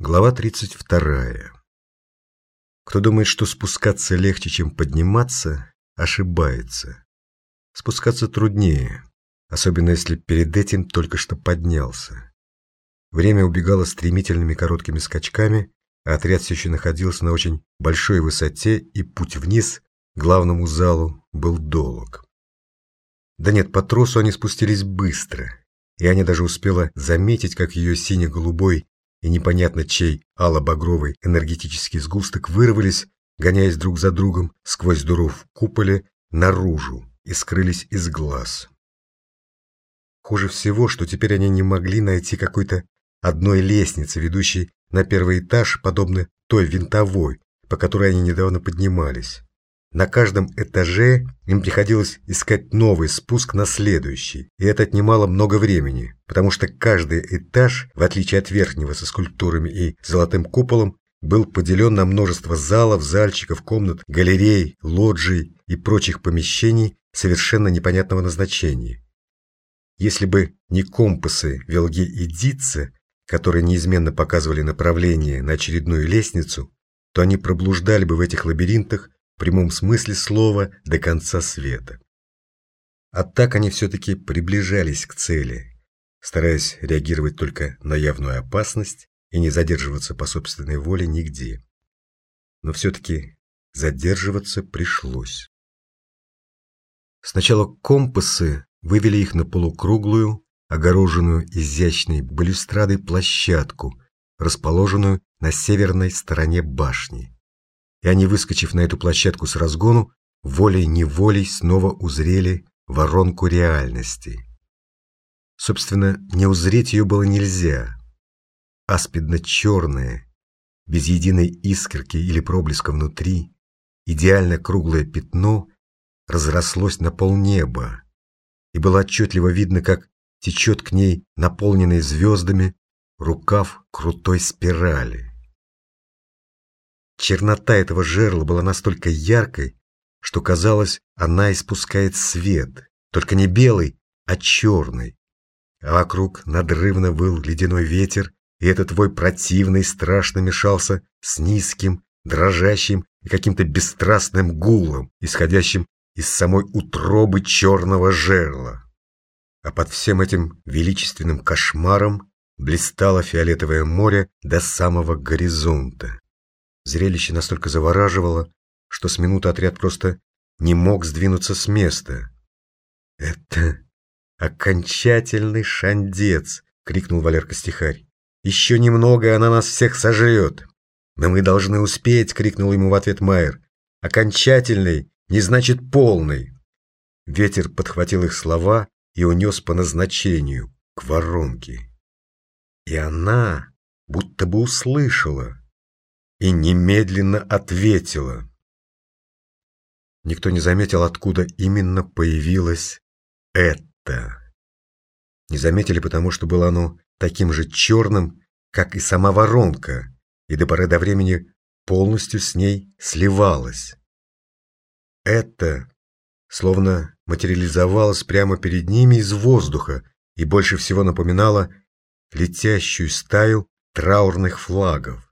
Глава 32. Кто думает, что спускаться легче, чем подниматься, ошибается. Спускаться труднее, особенно если перед этим только что поднялся. Время убегало стремительными короткими скачками, а отряд все еще находился на очень большой высоте, и путь вниз, к главному залу, был долг. Да нет, по тросу они спустились быстро, и Аня даже успела заметить, как ее сине-голубой и непонятно чей ало-багровый энергетический сгусток вырвались, гоняясь друг за другом сквозь дыру в куполе наружу и скрылись из глаз. Хуже всего, что теперь они не могли найти какой-то одной лестницы, ведущей на первый этаж, подобно той винтовой, по которой они недавно поднимались. На каждом этаже им приходилось искать новый спуск на следующий, и это отнимало много времени, потому что каждый этаж, в отличие от верхнего со скульптурами и золотым куполом, был поделен на множество залов, зальчиков, комнат, галерей, лоджий и прочих помещений совершенно непонятного назначения. Если бы не компасы Велги и Дитце, которые неизменно показывали направление на очередную лестницу, то они проблуждали бы в этих лабиринтах в прямом смысле слова до конца света. А так они все-таки приближались к цели, стараясь реагировать только на явную опасность и не задерживаться по собственной воле нигде. Но все-таки задерживаться пришлось. Сначала компасы вывели их на полукруглую, огороженную изящной балюстрадой площадку, расположенную на северной стороне башни и они, выскочив на эту площадку с разгону, волей-неволей снова узрели воронку реальности. Собственно, не узреть ее было нельзя. Аспидно-черное, без единой искорки или проблеска внутри, идеально круглое пятно разрослось на полнеба, и было отчетливо видно, как течет к ней, наполненный звездами, рукав крутой спирали. Чернота этого жерла была настолько яркой, что казалось, она испускает свет, только не белый, а черный. А вокруг надрывно выл ледяной ветер, и этот вой противный страшно мешался с низким, дрожащим и каким-то бесстрастным гулом, исходящим из самой утробы черного жерла. А под всем этим величественным кошмаром блистало фиолетовое море до самого горизонта. Зрелище настолько завораживало, что с минуты отряд просто не мог сдвинуться с места. «Это окончательный шандец!» — крикнул Валерка Стихарь. «Еще немного, и она нас всех сожрет!» «Но мы должны успеть!» — крикнул ему в ответ Майер. «Окончательный не значит полный!» Ветер подхватил их слова и унес по назначению, к воронке. И она будто бы услышала и немедленно ответила. Никто не заметил, откуда именно появилось это. Не заметили, потому что было оно таким же черным, как и сама воронка, и до поры до времени полностью с ней сливалось. Это словно материализовалось прямо перед ними из воздуха и больше всего напоминало летящую стаю траурных флагов.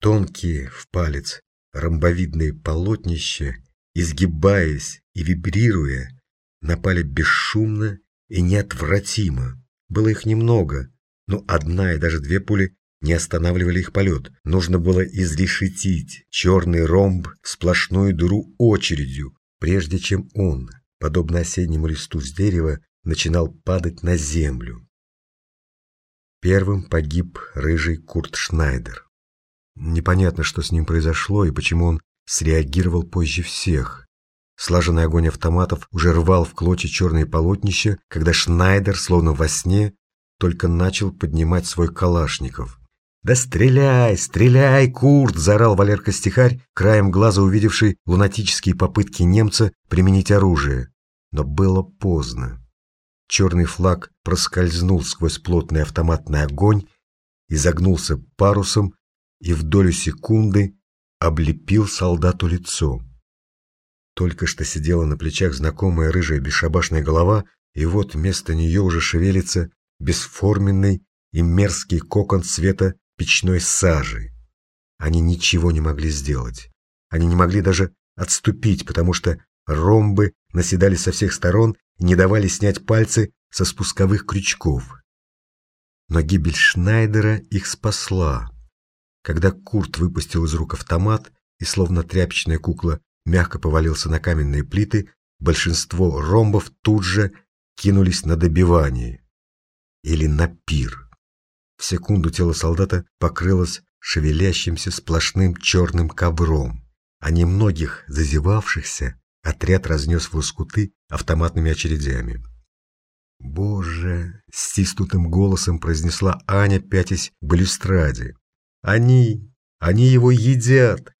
Тонкие в палец ромбовидные полотнища, изгибаясь и вибрируя, напали бесшумно и неотвратимо. Было их немного, но одна и даже две пули не останавливали их полет. Нужно было изрешетить черный ромб сплошную дыру очередью, прежде чем он, подобно осеннему листу с дерева, начинал падать на землю. Первым погиб рыжий Курт Шнайдер. Непонятно, что с ним произошло и почему он среагировал позже всех. Слаженный огонь автоматов уже рвал в клочья черные полотнища, когда Шнайдер, словно во сне, только начал поднимать свой калашников. «Да стреляй, стреляй, Курт!» – заорал Валерка-стихарь, краем глаза увидевший лунатические попытки немца применить оружие. Но было поздно. Черный флаг проскользнул сквозь плотный автоматный огонь, изогнулся парусом и в долю секунды облепил солдату лицо. Только что сидела на плечах знакомая рыжая бесшабашная голова, и вот вместо нее уже шевелится бесформенный и мерзкий кокон цвета печной сажи. Они ничего не могли сделать. Они не могли даже отступить, потому что ромбы наседали со всех сторон и не давали снять пальцы со спусковых крючков. Но гибель Шнайдера их спасла. Когда Курт выпустил из рук автомат и, словно тряпичная кукла, мягко повалился на каменные плиты, большинство ромбов тут же кинулись на добивание. Или на пир. В секунду тело солдата покрылось шевелящимся сплошным черным ковром, а немногих зазевавшихся отряд разнес в лоскуты автоматными очередями. «Боже!» — стиснутым голосом произнесла Аня, пятясь к балюстраде. «Они! Они его едят!»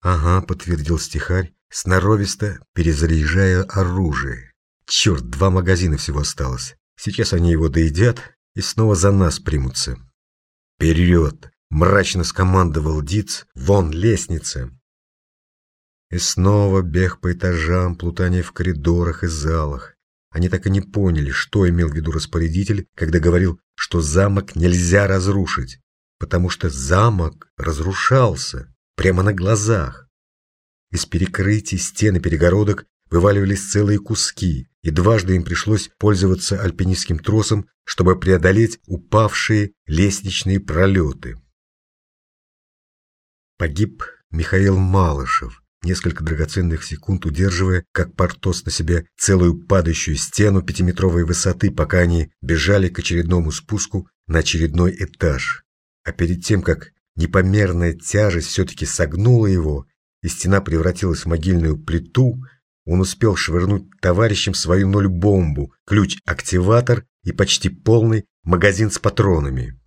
«Ага», — подтвердил стихарь, сноровисто перезаряжая оружие. «Черт, два магазина всего осталось. Сейчас они его доедят и снова за нас примутся». «Вперед!» — мрачно скомандовал Диц. «Вон лестница!» И снова бег по этажам, плутание в коридорах и залах. Они так и не поняли, что имел в виду распорядитель, когда говорил, что замок нельзя разрушить, потому что замок разрушался прямо на глазах. Из перекрытий, стен и перегородок вываливались целые куски, и дважды им пришлось пользоваться альпинистским тросом, чтобы преодолеть упавшие лестничные пролеты. Погиб Михаил Малышев, несколько драгоценных секунд удерживая, как Портос на себе, целую падающую стену пятиметровой высоты, пока они бежали к очередному спуску на очередной этаж. А перед тем, как непомерная тяжесть все-таки согнула его, и стена превратилась в могильную плиту, он успел швырнуть товарищам свою ноль-бомбу, ключ-активатор и почти полный магазин с патронами.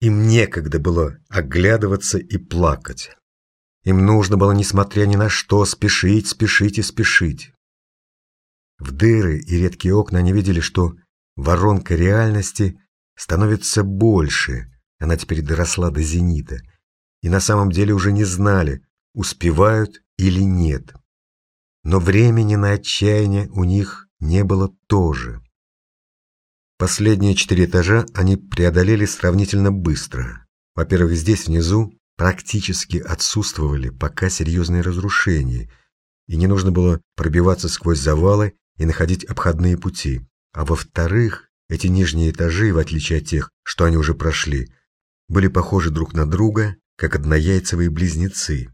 Им некогда было оглядываться и плакать. Им нужно было, несмотря ни на что, спешить, спешить и спешить. В дыры и редкие окна они видели, что воронка реальности становится больше, она теперь доросла до зенита, и на самом деле уже не знали, успевают или нет. Но времени на отчаяние у них не было тоже. Последние четыре этажа они преодолели сравнительно быстро. Во-первых, здесь внизу практически отсутствовали пока серьезные разрушения, и не нужно было пробиваться сквозь завалы и находить обходные пути. А во-вторых, эти нижние этажи, в отличие от тех, что они уже прошли, были похожи друг на друга, как однояйцевые близнецы.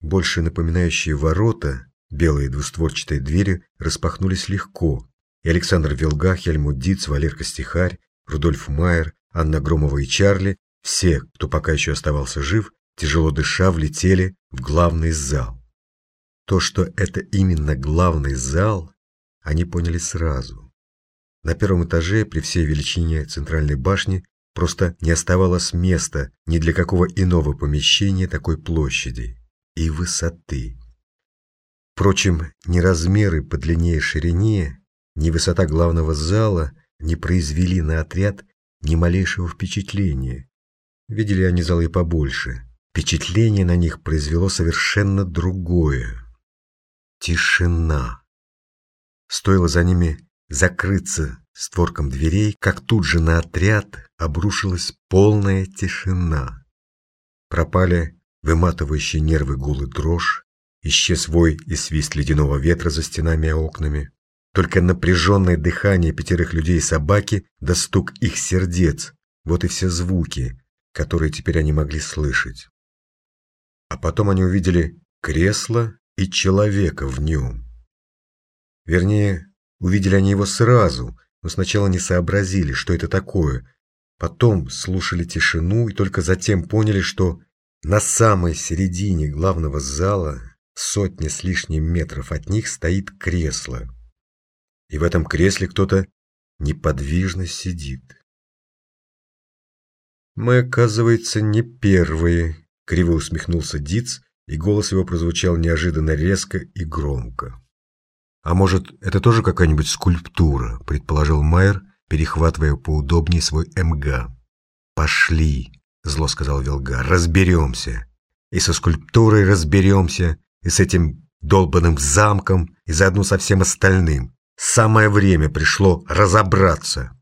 Больше напоминающие ворота, белые двустворчатые двери распахнулись легко, и Александр Вилга, Хельмут Диц, Валерка Стихарь, Рудольф Майер, Анна Громова и Чарли все, кто пока еще оставался жив, тяжело дыша, влетели в главный зал. То, что это именно главный зал, они поняли сразу. На первом этаже, при всей величине центральной башни, просто не оставалось места ни для какого иного помещения такой площади и высоты. Впрочем, ни размеры по длине и ширине, ни высота главного зала не произвели на отряд ни малейшего впечатления, Видели они залы побольше. Впечатление на них произвело совершенно другое. Тишина. Стоило за ними закрыться створком дверей, как тут же на отряд обрушилась полная тишина. Пропали выматывающие нервы гулы дрожь, исчез вой и свист ледяного ветра за стенами и окнами. Только напряженное дыхание пятерых людей и собаки да стук их сердец, вот и все звуки, которые теперь они могли слышать. А потом они увидели кресло и человека в нем. Вернее, увидели они его сразу, но сначала не сообразили, что это такое. Потом слушали тишину и только затем поняли, что на самой середине главного зала, сотни с лишним метров от них, стоит кресло. И в этом кресле кто-то неподвижно сидит. «Мы, оказывается, не первые», — криво усмехнулся Диц, и голос его прозвучал неожиданно резко и громко. «А может, это тоже какая-нибудь скульптура?» — предположил Майер, перехватывая поудобнее свой МГ. «Пошли», — зло сказал Вилга, — «разберемся. И со скульптурой разберемся, и с этим долбанным замком, и заодно со всем остальным. Самое время пришло разобраться».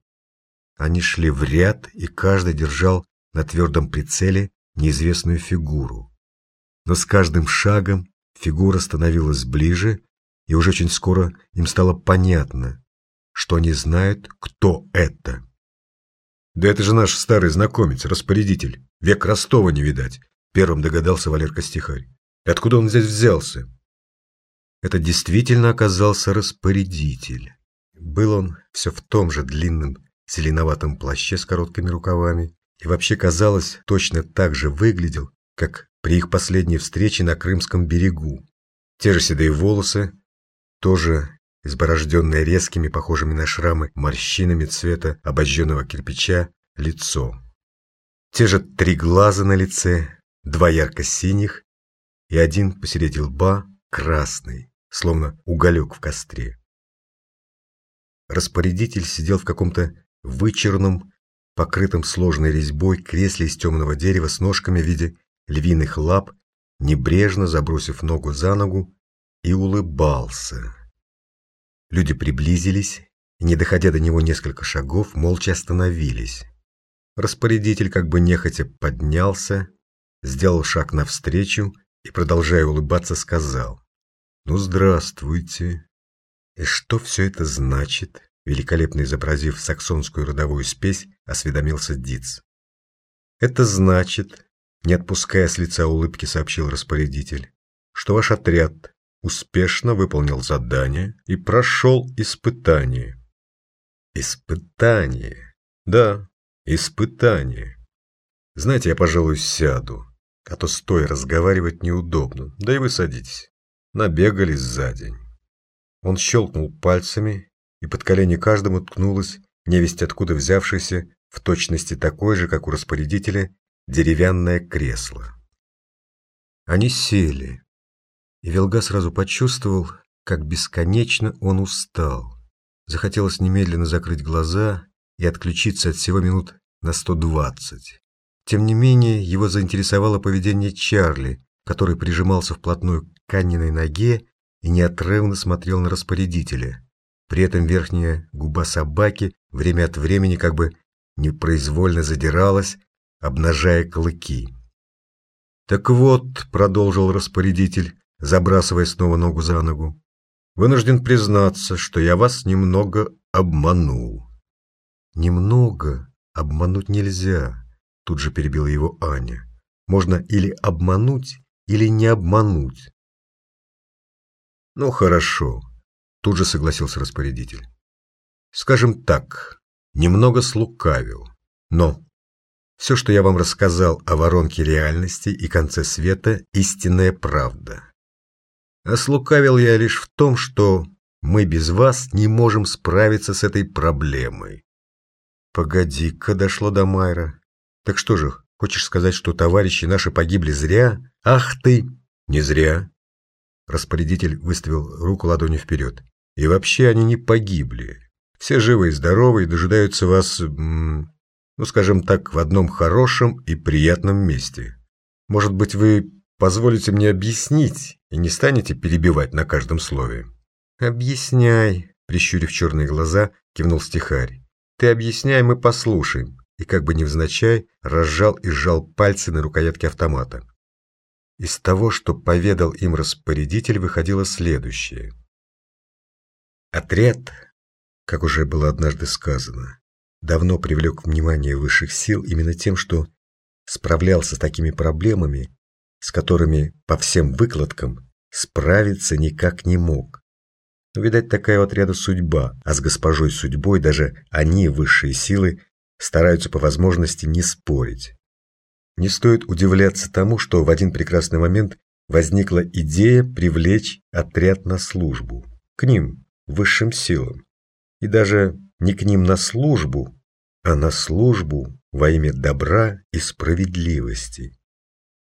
Они шли в ряд, и каждый держал на твердом прицеле неизвестную фигуру. Но с каждым шагом фигура становилась ближе, и уже очень скоро им стало понятно, что они знают, кто это. «Да это же наш старый знакомец, распорядитель. Век Ростова не видать», — первым догадался Валерка Стихарь. «И откуда он здесь взялся?» Это действительно оказался распорядитель. Был он все в том же длинном зеленоватом плаще с короткими рукавами и вообще, казалось, точно так же выглядел, как при их последней встрече на Крымском берегу. Те же седые волосы, тоже изборожденное резкими, похожими на шрамы, морщинами цвета обожженного кирпича, лицо. Те же три глаза на лице, два ярко-синих и один посередине лба красный, словно уголек в костре. Распорядитель сидел в каком-то вычерном, покрытом сложной резьбой кресле из темного дерева с ножками в виде львиных лап, небрежно забросив ногу за ногу, и улыбался. Люди приблизились и, не доходя до него несколько шагов, молча остановились. Распорядитель как бы нехотя поднялся, сделал шаг навстречу и, продолжая улыбаться, сказал «Ну, здравствуйте». «И что все это значит?» Великолепно изобразив саксонскую родовую спесь, осведомился Диц. «Это значит, не отпуская с лица улыбки, сообщил распорядитель, что ваш отряд успешно выполнил задание и прошел испытание». «Испытание? Да, испытание. Знаете, я, пожалуй, сяду, а то стоя разговаривать неудобно, да и вы садитесь. Набегались за день». Он щелкнул пальцами, и под колени каждому ткнулась, невесть откуда взявшаяся, в точности такой же, как у распорядителя, деревянное кресло. Они сели, и Велга сразу почувствовал, как бесконечно он устал. Захотелось немедленно закрыть глаза и отключиться от всего минут на 120. Тем не менее, его заинтересовало поведение Чарли, который прижимался вплотную к Канниной ноге и неотрывно смотрел на распорядителя. При этом верхняя губа собаки время от времени как бы непроизвольно задиралась, обнажая клыки. «Так вот», — продолжил распорядитель, забрасывая снова ногу за ногу, «вынужден признаться, что я вас немного обманул». «Немного обмануть нельзя», — тут же перебила его Аня. «Можно или обмануть, или не обмануть». «Ну, хорошо», Тут же согласился распорядитель. Скажем так, немного слукавил, но все, что я вам рассказал о воронке реальности и конце света, истинная правда. А слукавил я лишь в том, что мы без вас не можем справиться с этой проблемой. Погоди-ка, дошло до Майра. Так что же, хочешь сказать, что товарищи наши погибли зря? Ах ты! Не зря. Распорядитель выставил руку ладонью вперед. И вообще они не погибли. Все живы и здоровы и дожидаются вас, ну, скажем так, в одном хорошем и приятном месте. Может быть, вы позволите мне объяснить и не станете перебивать на каждом слове? Объясняй, прищурив черные глаза, кивнул стихарь. Ты объясняй, мы послушаем. И как бы невзначай разжал и сжал пальцы на рукоятке автомата. Из того, что поведал им распорядитель, выходило следующее – Отряд, как уже было однажды сказано, давно привлек внимание высших сил именно тем, что справлялся с такими проблемами, с которыми по всем выкладкам справиться никак не мог. Но, видать, такая у отряда судьба, а с госпожой судьбой даже они, высшие силы, стараются по возможности не спорить. Не стоит удивляться тому, что в один прекрасный момент возникла идея привлечь отряд на службу. К ним, высшим силам. И даже не к ним на службу, а на службу во имя добра и справедливости.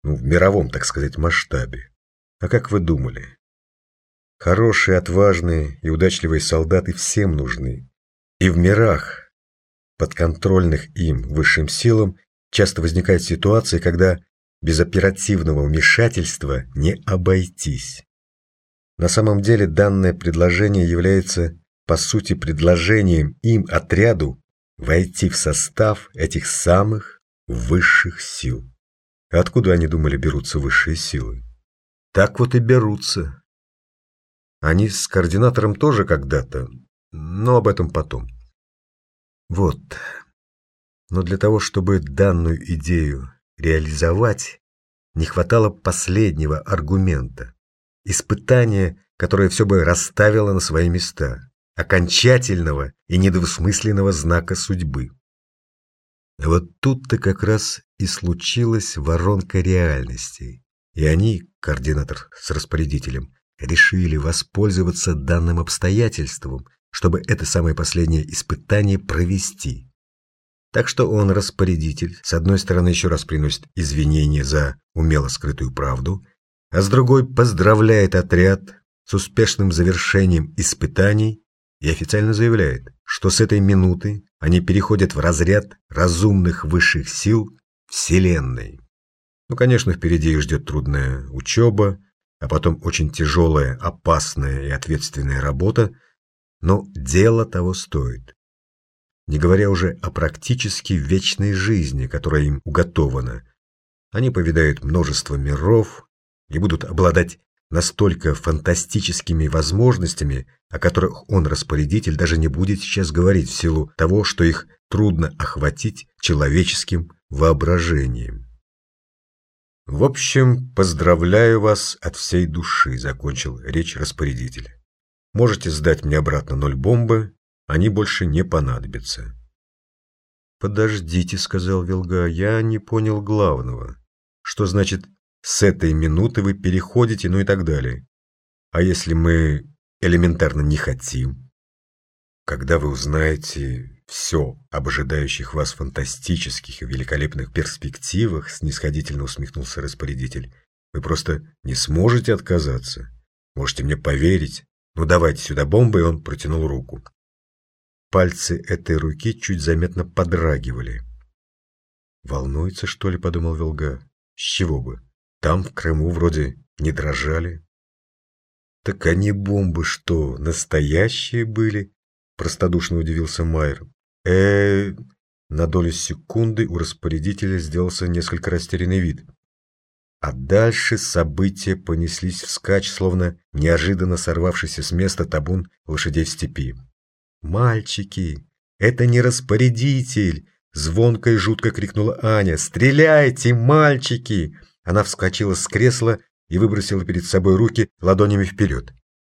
Ну, в мировом, так сказать, масштабе. А как вы думали? Хорошие, отважные и удачливые солдаты всем нужны. И в мирах, подконтрольных им высшим силам, часто возникает ситуация, когда без оперативного вмешательства не обойтись. На самом деле данное предложение является, по сути, предложением им, отряду, войти в состав этих самых высших сил. Откуда они думали берутся высшие силы? Так вот и берутся. Они с координатором тоже когда-то, но об этом потом. Вот. Но для того, чтобы данную идею реализовать, не хватало последнего аргумента. Испытания, которое все бы расставило на свои места. Окончательного и недвусмысленного знака судьбы. Вот тут-то как раз и случилась воронка реальности. И они, координатор с распорядителем, решили воспользоваться данным обстоятельством, чтобы это самое последнее испытание провести. Так что он, распорядитель, с одной стороны еще раз приносит извинения за умело скрытую правду, а с другой поздравляет отряд с успешным завершением испытаний и официально заявляет, что с этой минуты они переходят в разряд разумных высших сил Вселенной. Ну, конечно, впереди их ждет трудная учеба, а потом очень тяжелая, опасная и ответственная работа, но дело того стоит не говоря уже о практически вечной жизни, которая им уготована. Они повидают множество миров и будут обладать настолько фантастическими возможностями, о которых он, распорядитель, даже не будет сейчас говорить в силу того, что их трудно охватить человеческим воображением. «В общем, поздравляю вас от всей души», — закончил речь распорядитель. «Можете сдать мне обратно ноль бомбы они больше не понадобятся. «Подождите», — сказал Вилга, — «я не понял главного. Что значит «с этой минуты вы переходите», ну и так далее? А если мы элементарно не хотим? Когда вы узнаете все об ожидающих вас фантастических и великолепных перспективах, снисходительно усмехнулся распорядитель, вы просто не сможете отказаться. Можете мне поверить. Ну давайте сюда бомбы, и он протянул руку. Пальцы этой руки чуть заметно подрагивали. «Волнуется, что ли?» — подумал Велга. «С чего бы? Там, в Крыму, вроде не дрожали». «Так они бомбы что, настоящие были?» — простодушно удивился Майер. э На долю секунды у распорядителя сделался несколько растерянный вид. А дальше события понеслись вскачь, словно неожиданно сорвавшийся с места табун лошадей в степи. «Мальчики, это не распорядитель!» Звонко и жутко крикнула Аня. «Стреляйте, мальчики!» Она вскочила с кресла и выбросила перед собой руки ладонями вперед.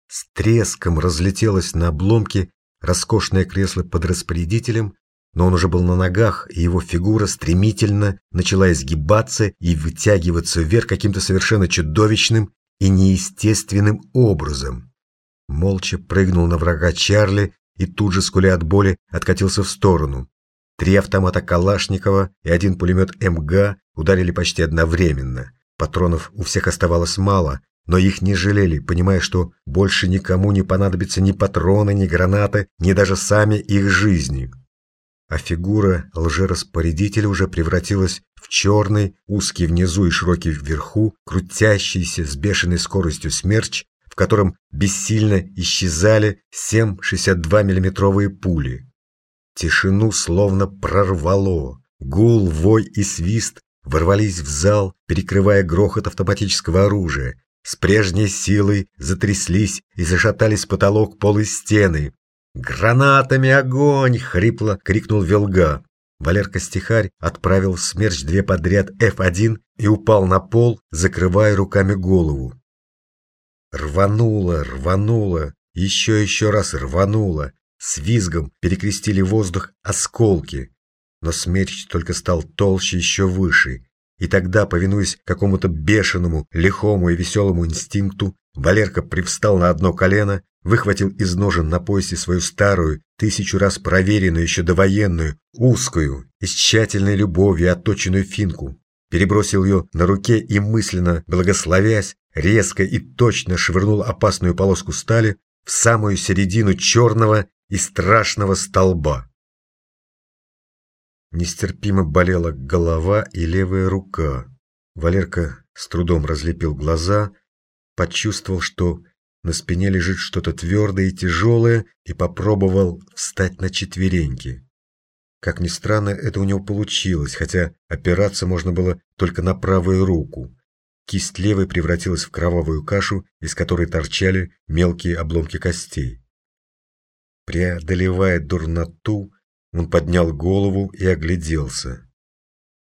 С треском разлетелось на обломки роскошное кресло под распорядителем, но он уже был на ногах, и его фигура стремительно начала изгибаться и вытягиваться вверх каким-то совершенно чудовищным и неестественным образом. Молча прыгнул на врага Чарли, и тут же, скуля от боли, откатился в сторону. Три автомата Калашникова и один пулемет МГ ударили почти одновременно. Патронов у всех оставалось мало, но их не жалели, понимая, что больше никому не понадобятся ни патроны, ни гранаты, ни даже сами их жизни. А фигура лжераспорядителя уже превратилась в черный, узкий внизу и широкий вверху, крутящийся с бешеной скоростью смерч, в котором бессильно исчезали семь 62-миллиметровые пули. Тишину словно прорвало. Гул, вой и свист ворвались в зал, перекрывая грохот автоматического оружия. С прежней силой затряслись и зашатались потолок, пол и стены. «Гранатами огонь!» — хрипло крикнул Велга. Валерка-стихарь отправил в смерч две подряд F1 и упал на пол, закрывая руками голову. Рвануло, рвануло, еще еще раз рвануло. С визгом перекрестили воздух осколки. Но смерч только стал толще еще выше. И тогда, повинуясь какому-то бешеному, лихому и веселому инстинкту, Валерка привстал на одно колено, выхватил из ножен на поясе свою старую, тысячу раз проверенную еще довоенную, узкую и с тщательной любовью отточенную финку, перебросил ее на руке и мысленно, благословясь, резко и точно швырнул опасную полоску стали в самую середину черного и страшного столба. Нестерпимо болела голова и левая рука. Валерка с трудом разлепил глаза, почувствовал, что на спине лежит что-то твердое и тяжелое, и попробовал встать на четвереньки. Как ни странно, это у него получилось, хотя опираться можно было только на правую руку. Кисть левой превратилась в кровавую кашу, из которой торчали мелкие обломки костей. Преодолевая дурноту, он поднял голову и огляделся.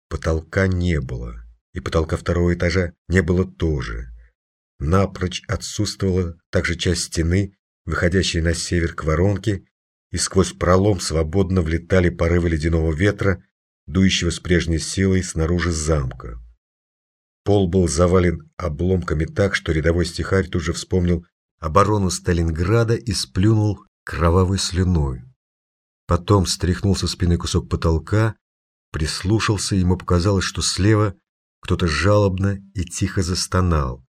Потолка не было, и потолка второго этажа не было тоже. Напрочь отсутствовала также часть стены, выходящей на север к воронке, и сквозь пролом свободно влетали порывы ледяного ветра, дующего с прежней силой снаружи замка. Пол был завален обломками так, что рядовой стихарь тут же вспомнил оборону Сталинграда и сплюнул кровавой слюной. Потом стряхнул со спины кусок потолка, прислушался, ему показалось, что слева кто-то жалобно и тихо застонал.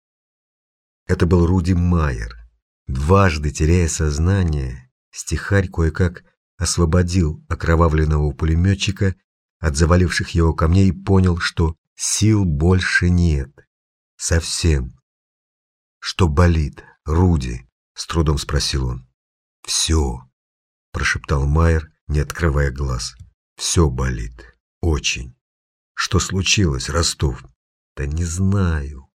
Это был Руди Майер. Дважды теряя сознание, стихарь кое-как освободил окровавленного пулеметчика от заваливших его камней и понял, что сил больше нет. Совсем. «Что болит, Руди?» — с трудом спросил он. «Все», — прошептал Майер, не открывая глаз. «Все болит. Очень. Что случилось, Ростов?» «Да не знаю.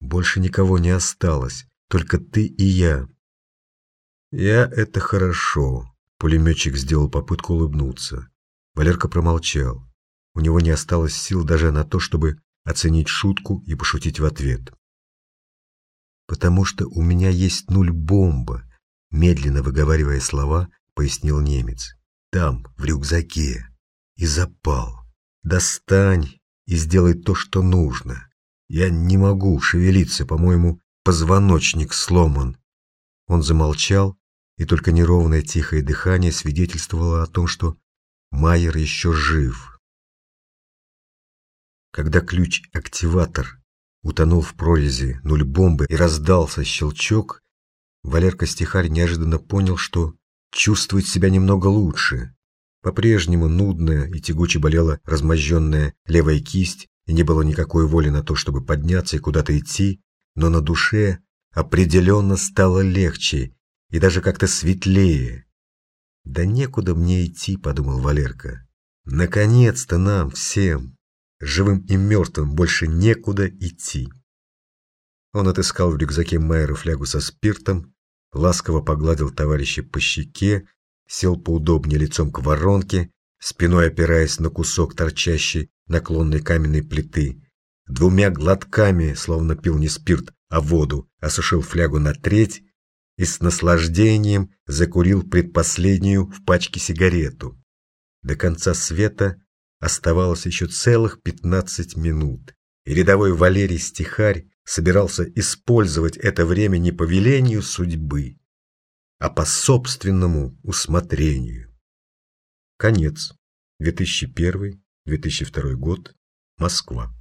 Больше никого не осталось, только ты и я». «Я — это хорошо», — пулеметчик сделал попытку улыбнуться. Валерка промолчал. У него не осталось сил даже на то, чтобы оценить шутку и пошутить в ответ. «Потому что у меня есть нуль бомба», медленно выговаривая слова, пояснил немец. «Там, в рюкзаке. И запал. Достань и сделай то, что нужно. Я не могу шевелиться, по-моему, позвоночник сломан». Он замолчал, и только неровное тихое дыхание свидетельствовало о том, что Майер еще жив. Когда ключ-активатор утонул в прорези нуль бомбы и раздался щелчок, Валерка Стихарь неожиданно понял, что чувствует себя немного лучше. По-прежнему нудная и тягуче болела размозженная левая кисть, и не было никакой воли на то, чтобы подняться и куда-то идти, но на душе определенно стало легче и даже как-то светлее. «Да некуда мне идти», — подумал Валерка. «Наконец-то нам всем, живым и мертвым, больше некуда идти». Он отыскал в рюкзаке Майера флягу со спиртом, ласково погладил товарища по щеке, сел поудобнее лицом к воронке, спиной опираясь на кусок торчащей наклонной каменной плиты. Двумя глотками, словно пил не спирт, а воду, осушил флягу на треть и с наслаждением закурил предпоследнюю в пачке сигарету. До конца света оставалось еще целых пятнадцать минут, и рядовой Валерий Стихарь собирался использовать это время не по велению судьбы, а по собственному усмотрению. Конец. 2001-2002 год. Москва.